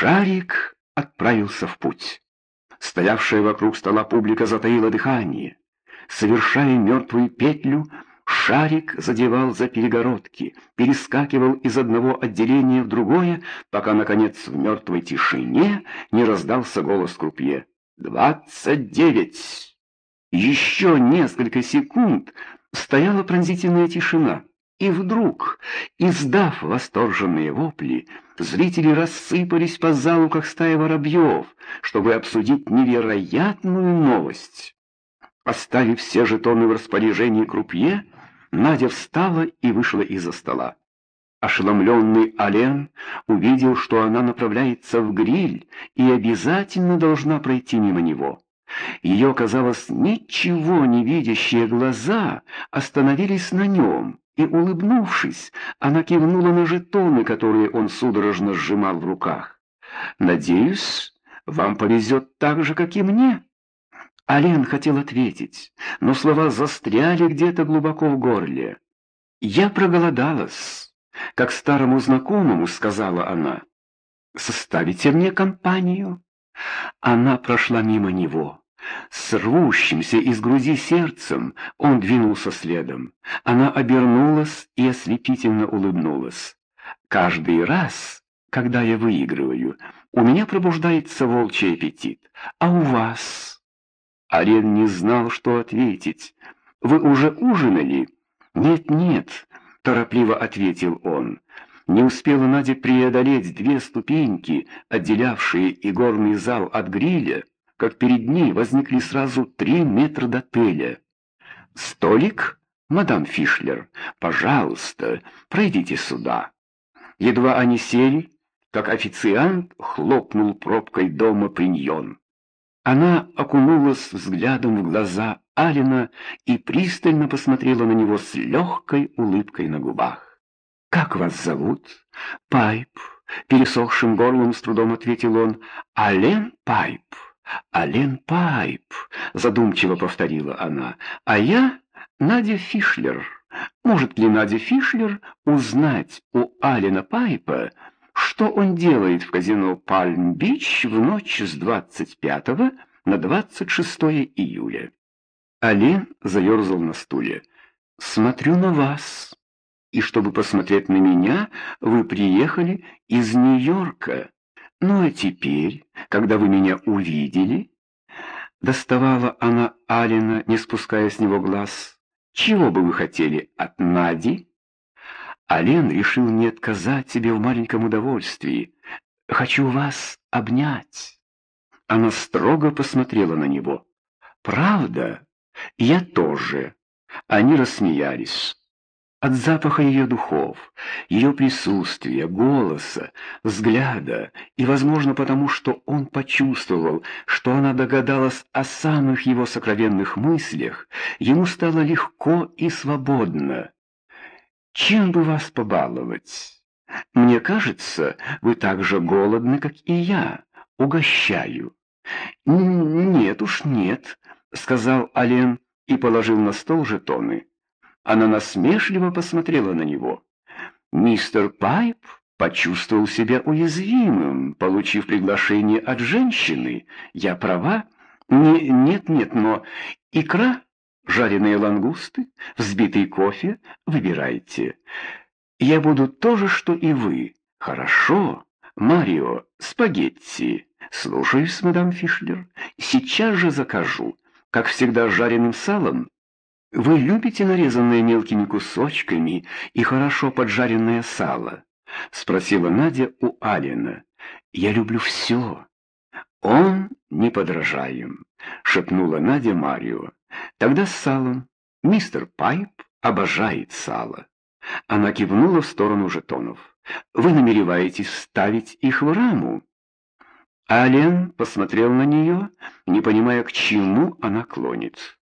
Шарик отправился в путь. Стоявшая вокруг стола публика затаила дыхание. Совершая мертвую петлю, шарик задевал за перегородки, перескакивал из одного отделения в другое, пока, наконец, в мертвой тишине не раздался голос крупье. «Двадцать девять!» Еще несколько секунд стояла пронзительная тишина. И вдруг, издав восторженные вопли, зрители рассыпались по залу, как стая воробьев, чтобы обсудить невероятную новость. Оставив все жетоны в распоряжении крупье, Надя встала и вышла из-за стола. Ошеломленный Ален увидел, что она направляется в гриль и обязательно должна пройти мимо него. Ее, казалось, ничего не видящие глаза остановились на нем, и, улыбнувшись, она кивнула на жетоны, которые он судорожно сжимал в руках. «Надеюсь, вам повезет так же, как и мне». Ален хотел ответить, но слова застряли где-то глубоко в горле. «Я проголодалась», — как старому знакомому сказала она. «Составите мне компанию?» Она прошла мимо него. С рвущимся из груди сердцем он двинулся следом. Она обернулась и ослепительно улыбнулась. «Каждый раз, когда я выигрываю, у меня пробуждается волчий аппетит. А у вас?» Арен не знал, что ответить. «Вы уже ужинали?» «Нет-нет», — торопливо ответил он. Не успела Надя преодолеть две ступеньки, отделявшие игорный зал от гриля, как перед ней возникли сразу три метра до отеля. «Столик? Мадам Фишлер, пожалуйста, пройдите сюда». Едва они сели, как официант хлопнул пробкой дома приньон. Она окунулась взглядом в глаза Алина и пристально посмотрела на него с легкой улыбкой на губах. «Как вас зовут?» «Пайп», — пересохшим горлом с трудом ответил он. «Ален Пайп». «Ален Пайп», — задумчиво повторила она, — «а я Надя Фишлер. Может ли Надя Фишлер узнать у Алена Пайпа, что он делает в казино Пальм-Бич в ночь с 25 на 26 июля?» Ален заерзал на стуле. «Смотрю на вас. И чтобы посмотреть на меня, вы приехали из Нью-Йорка». «Ну а теперь, когда вы меня увидели...» Доставала она Алина, не спуская с него глаз. «Чего бы вы хотели от Нади?» Ален решил не отказать себе в маленьком удовольствии. «Хочу вас обнять». Она строго посмотрела на него. «Правда? Я тоже». Они рассмеялись. От запаха ее духов, ее присутствия, голоса, взгляда, и, возможно, потому что он почувствовал, что она догадалась о самых его сокровенных мыслях, ему стало легко и свободно. «Чем бы вас побаловать? Мне кажется, вы так же голодны, как и я. Угощаю». «Нет уж, нет», — сказал Ален и положил на стол жетоны. Она насмешливо посмотрела на него. Мистер Пайп почувствовал себя уязвимым, получив приглашение от женщины. Я права? Не, нет, нет, но икра, жареные лангусты, взбитый кофе, выбирайте. Я буду то же, что и вы. Хорошо. Марио, спагетти. Слушаюсь, мадам Фишлер. Сейчас же закажу. Как всегда, жареным салом «Вы любите нарезанное мелкими кусочками и хорошо поджаренное сало?» — спросила Надя у Алина. «Я люблю все». «Он неподражаем», — шепнула Надя Марио. «Тогда с салом. Мистер Пайп обожает сало». Она кивнула в сторону жетонов. «Вы намереваетесь вставить их в раму?» Ален посмотрел на нее, не понимая, к чему она клонит.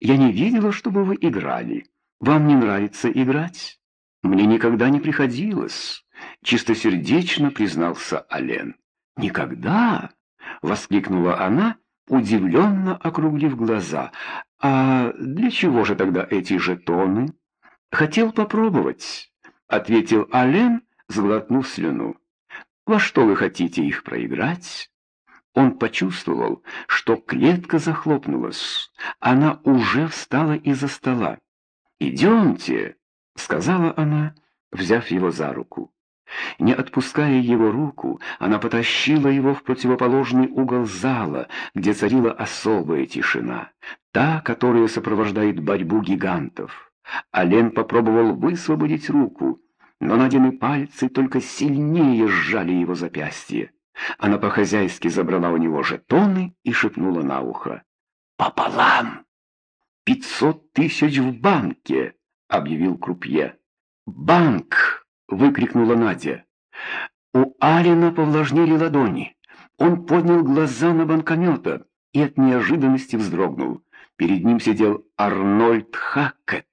Я не видела, чтобы вы играли. Вам не нравится играть? Мне никогда не приходилось, чистосердечно признался Ален. Никогда? воскликнула она, удивленно округлив глаза. А для чего же тогда эти жетоны? Хотел попробовать, ответил Ален, сглотнув слюну. Во что вы хотите их проиграть? Он почувствовал, что клетка захлопнулась. Она уже встала из-за стола. «Идемте», — сказала она, взяв его за руку. Не отпуская его руку, она потащила его в противоположный угол зала, где царила особая тишина, та, которая сопровождает борьбу гигантов. Ален попробовал высвободить руку, но Надины пальцы только сильнее сжали его запястье. Она по-хозяйски забрала у него жетоны и шепнула на ухо. «Пополам!» «Пятьсот тысяч в банке!» — объявил крупье. «Банк!» — выкрикнула Надя. У Алина повлажнели ладони. Он поднял глаза на банкомета и от неожиданности вздрогнул. Перед ним сидел Арнольд Хакет.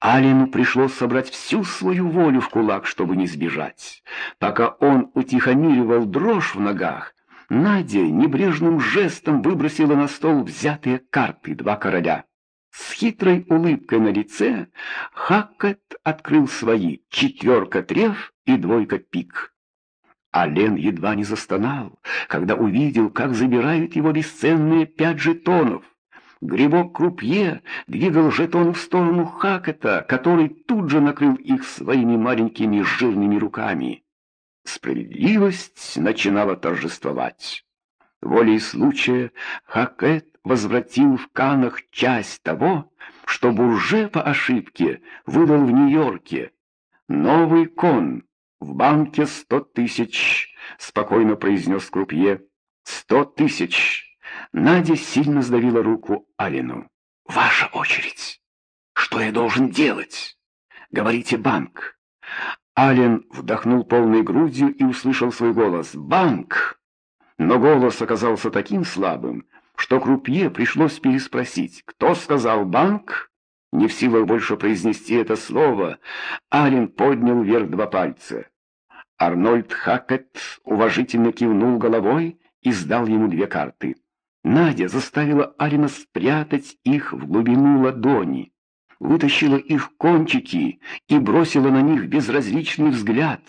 Алину пришлось собрать всю свою волю в кулак, чтобы не сбежать. Пока он утихомиривал дрожь в ногах, Надя небрежным жестом выбросила на стол взятые карты два короля. С хитрой улыбкой на лице Хаккет открыл свои четверка треф и двойка пик. Ален едва не застонал, когда увидел, как забирают его бесценные пять жетонов. Грибок Крупье двигал жетон в сторону Хакета, который тут же накрыл их своими маленькими жирными руками. Справедливость начинала торжествовать. Волей случая Хакет возвратил в Канах часть того, что Бурже по ошибке выдал в Нью-Йорке. «Новый кон, в банке сто тысяч», — спокойно произнес Крупье. «Сто тысяч». Надя сильно сдавила руку Алину. «Ваша очередь. Что я должен делать?» «Говорите, банк». Ален вдохнул полной грудью и услышал свой голос. «Банк!» Но голос оказался таким слабым, что Крупье пришлось переспросить. «Кто сказал банк?» Не в силах больше произнести это слово, Ален поднял вверх два пальца. Арнольд Хакет уважительно кивнул головой и сдал ему две карты. Надя заставила Алина спрятать их в глубину ладони, вытащила их кончики и бросила на них безразличный взгляд.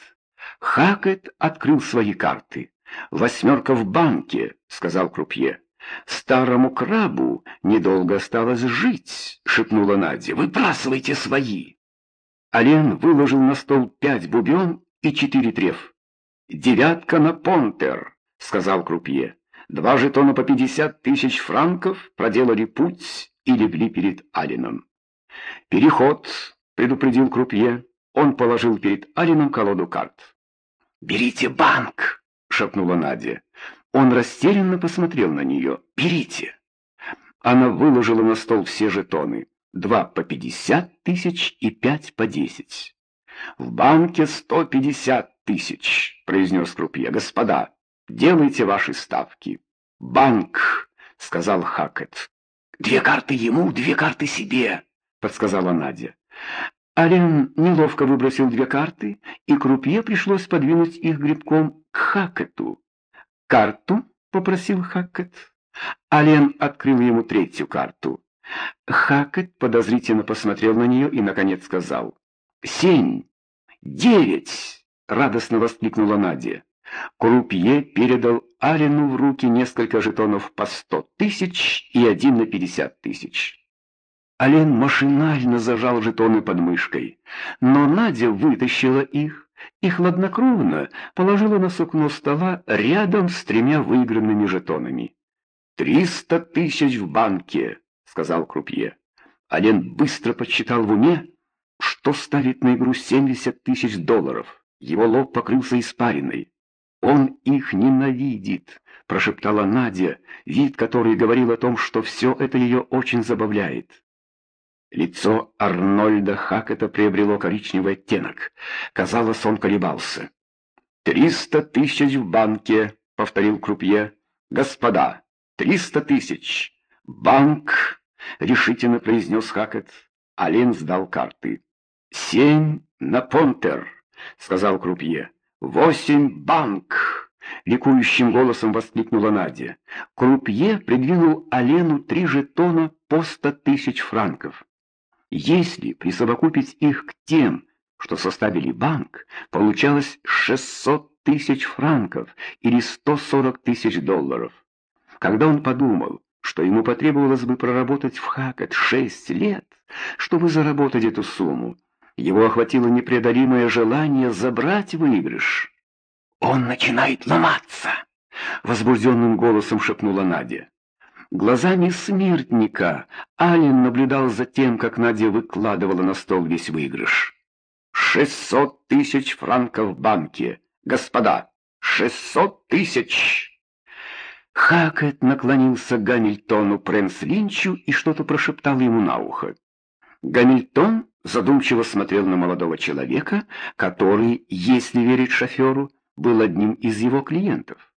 Хакет открыл свои карты. «Восьмерка в банке», — сказал Крупье. «Старому крабу недолго осталось жить», — шепнула Надя. «Выбрасывайте свои». Ален выложил на стол пять бубен и четыре треф. «Девятка на понтер», — сказал Крупье. Два жетона по пятьдесят тысяч франков проделали путь и легли перед Алином. «Переход», — предупредил Крупье. Он положил перед Алином колоду карт. «Берите банк», — шепнула Надя. Он растерянно посмотрел на нее. «Берите». Она выложила на стол все жетоны. Два по пятьдесят тысяч и пять по десять. «В банке сто пятьдесят тысяч», — произнес Крупье. «Господа, Делайте ваши ставки. Банк, сказал Хакет. Две карты ему, две карты себе, подсказала Надя. Ален неловко выбросил две карты, и крупье пришлось подвинуть их грибком к Хакету. «Карту?» — попросил Хакет. Ален открыл ему третью карту. Хакет подозрительно посмотрел на нее и, наконец, сказал. «Семь! Девять!» — радостно воскликнула Надя. Крупье передал Алину в руки несколько жетонов по сто тысяч и один на пятьдесят тысяч. Ален машинально зажал жетоны под мышкой, но Надя вытащила их и хладнокровно положила на сукно стола рядом с тремя выигранными жетонами. «Триста тысяч в банке», — сказал Крупье. Ален быстро подсчитал в уме, что ставит на игру семьдесят тысяч долларов. Его лоб покрылся испариной. «Он их ненавидит», — прошептала Надя, вид который говорил о том, что все это ее очень забавляет. Лицо Арнольда Хакета приобрело коричневый оттенок. Казалось, он колебался. «Триста тысяч в банке», — повторил Крупье. «Господа, триста тысяч! Банк!» — решительно произнес Хакет. Ален сдал карты. «Семь на понтер», — сказал Крупье. «Восемь банк!» — ликующим голосом воскликнула Надя. Крупье придвинул Алену три жетона по сто тысяч франков. Если присовокупить их к тем, что составили банк, получалось шестьсот тысяч франков или 140 тысяч долларов. Когда он подумал, что ему потребовалось бы проработать в Хакет шесть лет, чтобы заработать эту сумму, его охватило непреодолимое желание забрать выигрыш. «Он начинает ломаться!» — возбужденным голосом шепнула Надя. Глазами смертника Ален наблюдал за тем, как Надя выкладывала на стол весь выигрыш. «Шестьсот тысяч франков в банке! Господа, шестьсот тысяч!» Хакет наклонился к Гамильтону Прэнс Линчу и что-то прошептал ему на ухо. Гамильтон задумчиво смотрел на молодого человека, который, если верить шоферу, был одним из его клиентов.